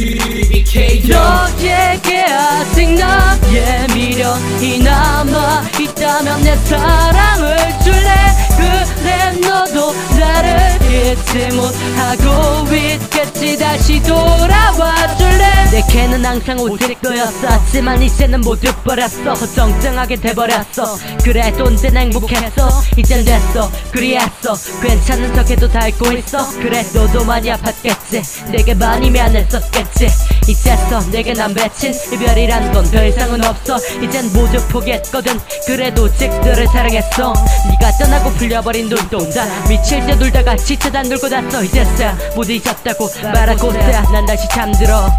BBK 너에게 아직 나의 미련이 남아 있다면 내 사랑을 줄래? 그래 너도 나를 잊지 못하고 있겠지. 다시 돌아와 내게는 항상 너였어. 하지만 이제는 모두 버렸어. 허정정하게 돼버렸어. 그래도 언제나 행복했어. 이젠 됐어. 그리했어. 괜찮은 척해도 다 알고 있어. 그래 너도 많이 아팠겠지. 내게 많이 미안했었겠지. 이제서 내게 난 맺힌 이별이란 건 더 이상은 없어. 이젠 모두 포기했거든. 그래도 직들을 사랑했어. 네가 떠나고 풀려버린 눈동자 미칠 때 놀다가 지쳐 다 놀고 났어. 이제서야 모두 잊었다고 말하고서야 난 다시 잠들어